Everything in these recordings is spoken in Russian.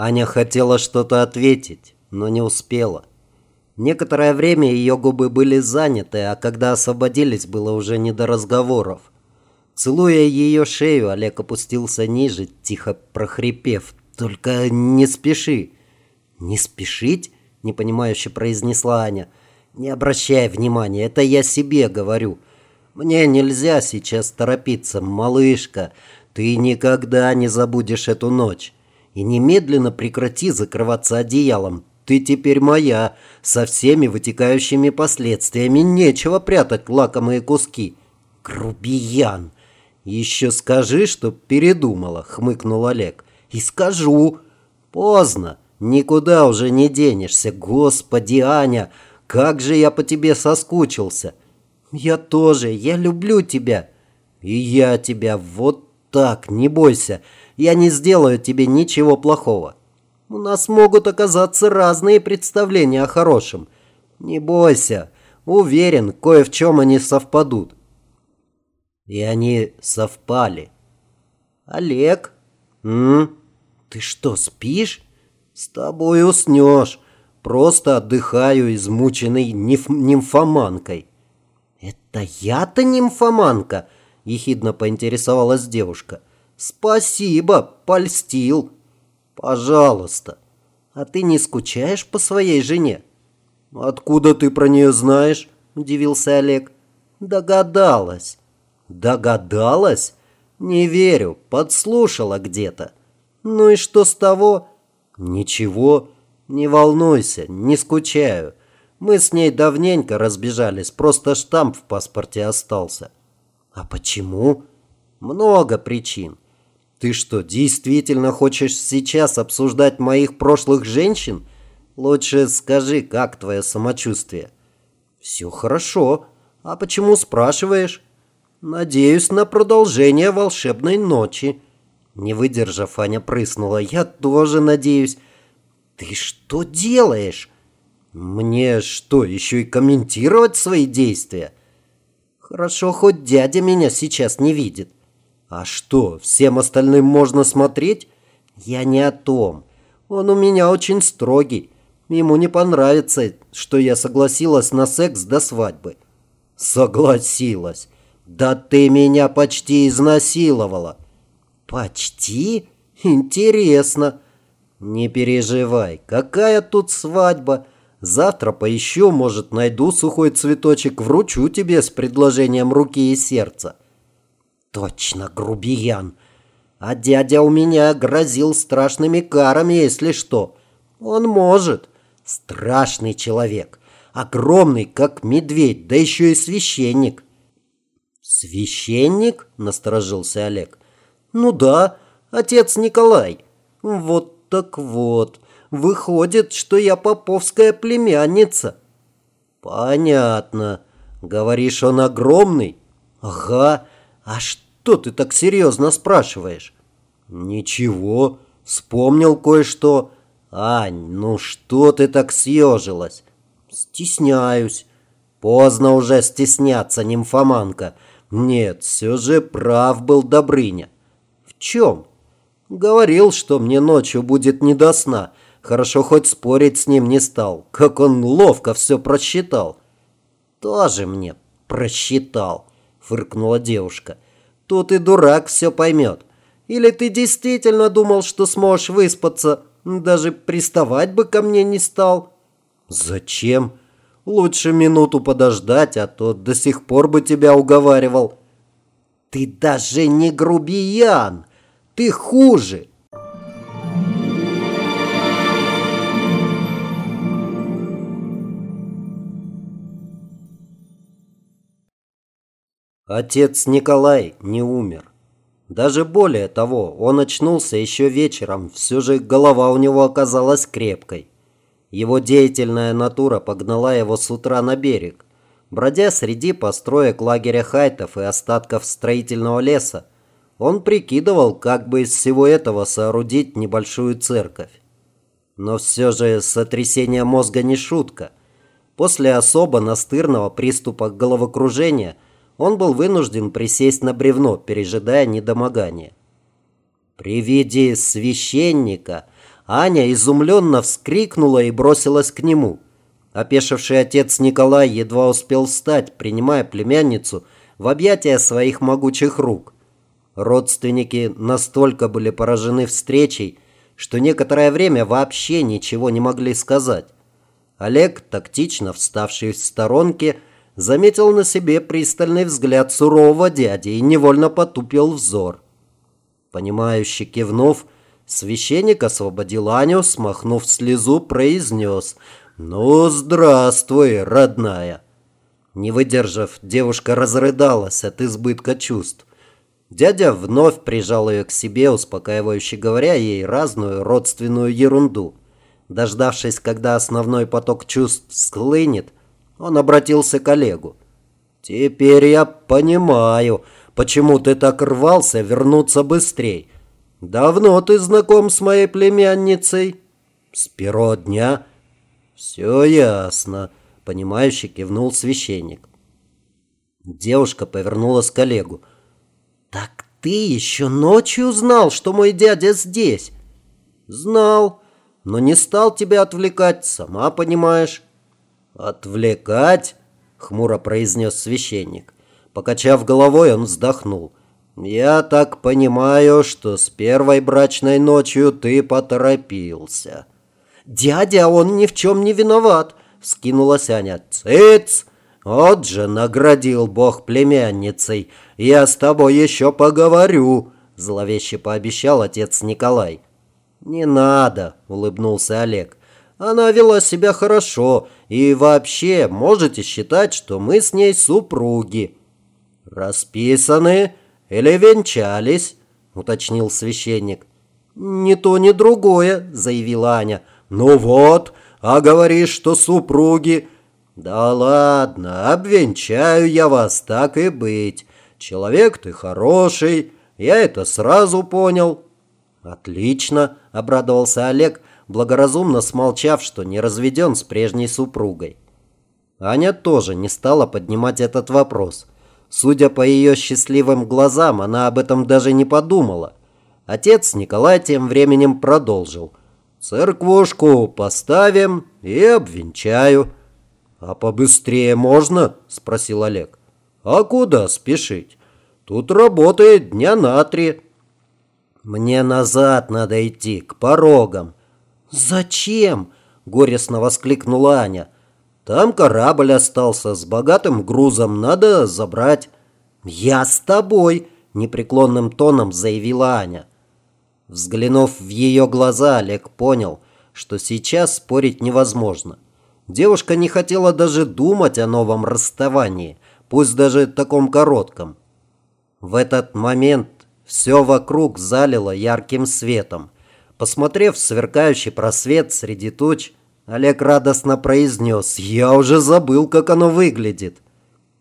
Аня хотела что-то ответить, но не успела. Некоторое время ее губы были заняты, а когда освободились, было уже не до разговоров. Целуя ее шею, Олег опустился ниже, тихо прохрипев. «Только не спеши». «Не спешить?» – непонимающе произнесла Аня. «Не обращай внимания, это я себе говорю. Мне нельзя сейчас торопиться, малышка. Ты никогда не забудешь эту ночь. И немедленно прекрати закрываться одеялом. Ты теперь моя, со всеми вытекающими последствиями. Нечего прятать лакомые куски. Грубиян!» «Еще скажи, что передумала», — хмыкнул Олег. «И скажу. Поздно. Никуда уже не денешься. Господи, Аня, как же я по тебе соскучился!» «Я тоже. Я люблю тебя». «И я тебя. Вот так. Не бойся. Я не сделаю тебе ничего плохого. У нас могут оказаться разные представления о хорошем. Не бойся. Уверен, кое в чем они совпадут. И они совпали. Олег? М? Ты что, спишь? С тобой уснешь. Просто отдыхаю, измученный нимф нимфоманкой. Это я-то нимфоманка? Ехидно поинтересовалась девушка. Спасибо, польстил. Пожалуйста. А ты не скучаешь по своей жене? Откуда ты про нее знаешь? Удивился Олег. Догадалась. Догадалась? Не верю, подслушала где-то. Ну и что с того? Ничего, не волнуйся, не скучаю. Мы с ней давненько разбежались, просто штамп в паспорте остался. А почему? Много причин. Ты что, действительно хочешь сейчас обсуждать моих прошлых женщин? Лучше скажи, как твое самочувствие? Все хорошо. А почему спрашиваешь? Надеюсь на продолжение волшебной ночи. Не выдержав, Аня прыснула. Я тоже надеюсь. Ты что делаешь? Мне что, еще и комментировать свои действия? Хорошо, хоть дядя меня сейчас не видит. А что, всем остальным можно смотреть? Я не о том. Он у меня очень строгий. Ему не понравится, что я согласилась на секс до свадьбы. Согласилась. Да ты меня почти изнасиловала. Почти? Интересно. Не переживай, какая тут свадьба? Завтра поищу, может, найду сухой цветочек, вручу тебе с предложением руки и сердца. Точно, грубиян. А дядя у меня грозил страшными карами, если что. Он может. Страшный человек. Огромный, как медведь, да еще и священник. «Священник?» – насторожился Олег. «Ну да, отец Николай. Вот так вот. Выходит, что я поповская племянница». «Понятно. Говоришь, он огромный?» «Ага. А что ты так серьезно спрашиваешь?» «Ничего. Вспомнил кое-что. Ань, ну что ты так съежилась?» «Стесняюсь». «Поздно уже стесняться, нимфоманка». Нет, все же прав был Добрыня. В чем? Говорил, что мне ночью будет не до сна. Хорошо, хоть спорить с ним не стал. Как он ловко все просчитал. Тоже мне просчитал, фыркнула девушка. Тут и дурак все поймет. Или ты действительно думал, что сможешь выспаться? Даже приставать бы ко мне не стал. Зачем? Лучше минуту подождать, а то до сих пор бы тебя уговаривал. Ты даже не грубиян, ты хуже. Отец Николай не умер. Даже более того, он очнулся еще вечером, все же голова у него оказалась крепкой. Его деятельная натура погнала его с утра на берег. Бродя среди построек лагеря хайтов и остатков строительного леса, он прикидывал, как бы из всего этого соорудить небольшую церковь. Но все же сотрясение мозга не шутка. После особо настырного приступа головокружения он был вынужден присесть на бревно, пережидая недомогание. При виде священника – Аня изумленно вскрикнула и бросилась к нему. Опешивший отец Николай едва успел встать, принимая племянницу в объятия своих могучих рук. Родственники настолько были поражены встречей, что некоторое время вообще ничего не могли сказать. Олег, тактично вставший в сторонке, заметил на себе пристальный взгляд сурового дяди и невольно потупил взор. Понимающе кивнув, священник освободил Аню, смахнув слезу, произнес «Ну, здравствуй, родная!» Не выдержав, девушка разрыдалась от избытка чувств. Дядя вновь прижал ее к себе, успокаивающе говоря ей разную родственную ерунду. Дождавшись, когда основной поток чувств склынет, он обратился к Олегу. «Теперь я понимаю, почему ты так рвался вернуться быстрей. Давно ты знаком с моей племянницей?» «С первого дня». «Все ясно», — понимающе кивнул священник. Девушка повернулась к Олегу. «Так ты еще ночью знал, что мой дядя здесь?» «Знал, но не стал тебя отвлекать, сама понимаешь». «Отвлекать?» — хмуро произнес священник. Покачав головой, он вздохнул. «Я так понимаю, что с первой брачной ночью ты поторопился». «Дядя, он ни в чем не виноват!» — вскинулась Аня. «Цыц! Вот же наградил Бог племянницей! Я с тобой еще поговорю!» — зловеще пообещал отец Николай. «Не надо!» — улыбнулся Олег. Она вела себя хорошо, и вообще можете считать, что мы с ней супруги». «Расписаны или венчались?» – уточнил священник. «Ни то, ни другое», – заявила Аня. «Ну вот, а говоришь, что супруги». «Да ладно, обвенчаю я вас, так и быть. Человек ты хороший, я это сразу понял». «Отлично», – обрадовался Олег, благоразумно смолчав, что не разведен с прежней супругой. Аня тоже не стала поднимать этот вопрос. Судя по ее счастливым глазам, она об этом даже не подумала. Отец Николай тем временем продолжил. «Церквушку поставим и обвенчаю». «А побыстрее можно?» – спросил Олег. «А куда спешить? Тут работает дня на три». «Мне назад надо идти, к порогам. «Зачем?» – горестно воскликнула Аня. «Там корабль остался с богатым грузом, надо забрать». «Я с тобой!» – непреклонным тоном заявила Аня. Взглянув в ее глаза, Олег понял, что сейчас спорить невозможно. Девушка не хотела даже думать о новом расставании, пусть даже таком коротком. В этот момент все вокруг залило ярким светом – Посмотрев в сверкающий просвет среди туч, Олег радостно произнес «Я уже забыл, как оно выглядит».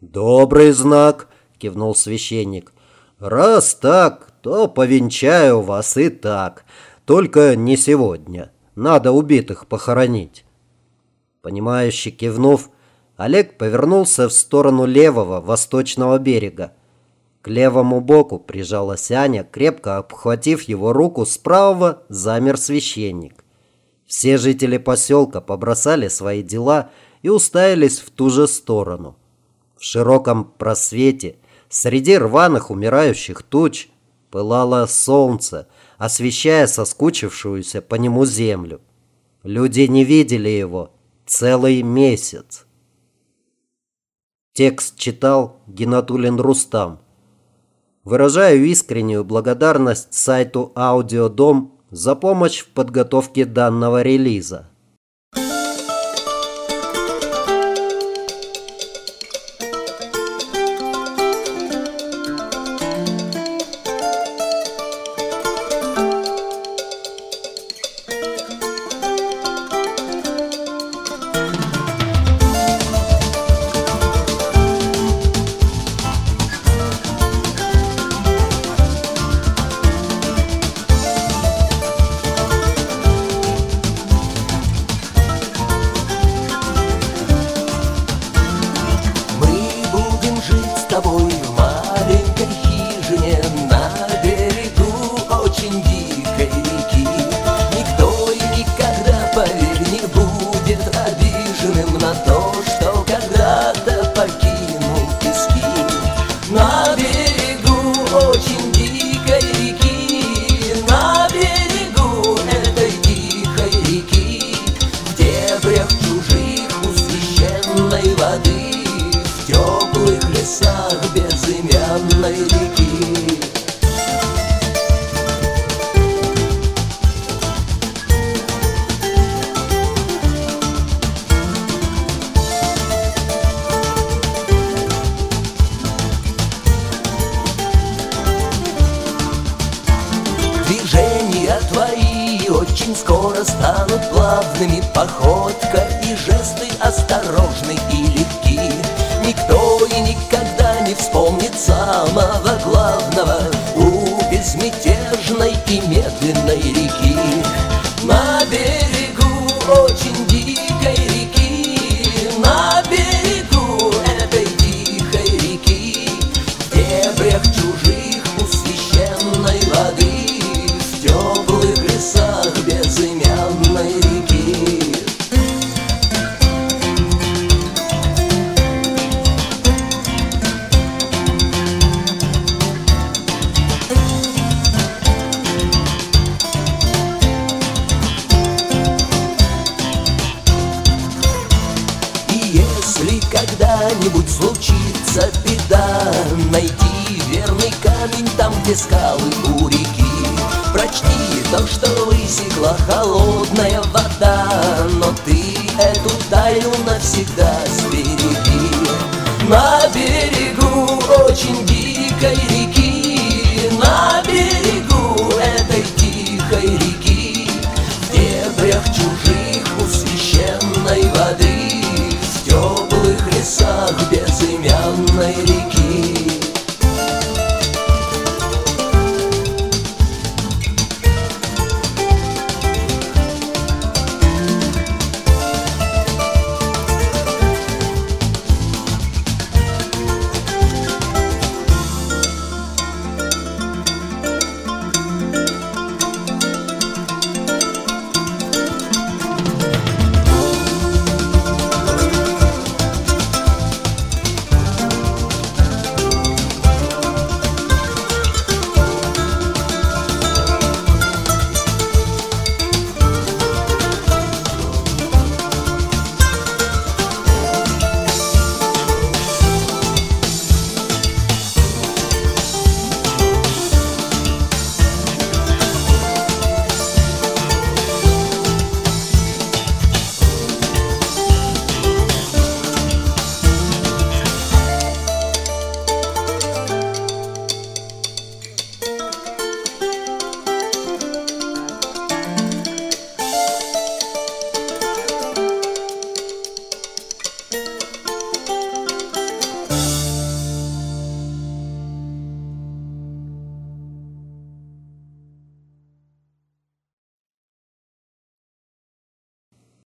«Добрый знак», – кивнул священник. «Раз так, то повенчаю вас и так. Только не сегодня. Надо убитых похоронить». Понимающе кивнув, Олег повернулся в сторону левого, восточного берега. К левому боку прижалась Аня, крепко обхватив его руку, с правого замер священник. Все жители поселка побросали свои дела и уставились в ту же сторону. В широком просвете, среди рваных умирающих туч, пылало солнце, освещая соскучившуюся по нему землю. Люди не видели его целый месяц. Текст читал Геннатулин Рустам. Выражаю искреннюю благодарность сайту Аудиодом за помощь в подготовке данного релиза. очень дикой реки, На берегу этой тихой реки, В дебрях чужих у священной воды, В теплых лесах безымянной реки. Очень скоро станут плавными. Походка и жесты осторожны и легки. Никто и никогда не вспомнит самого главного У безмятежной и медленной реки. На где скалы у реки. Прочти то, что высекла холодная вода. Но ты эту тайну навсегда сбереги. На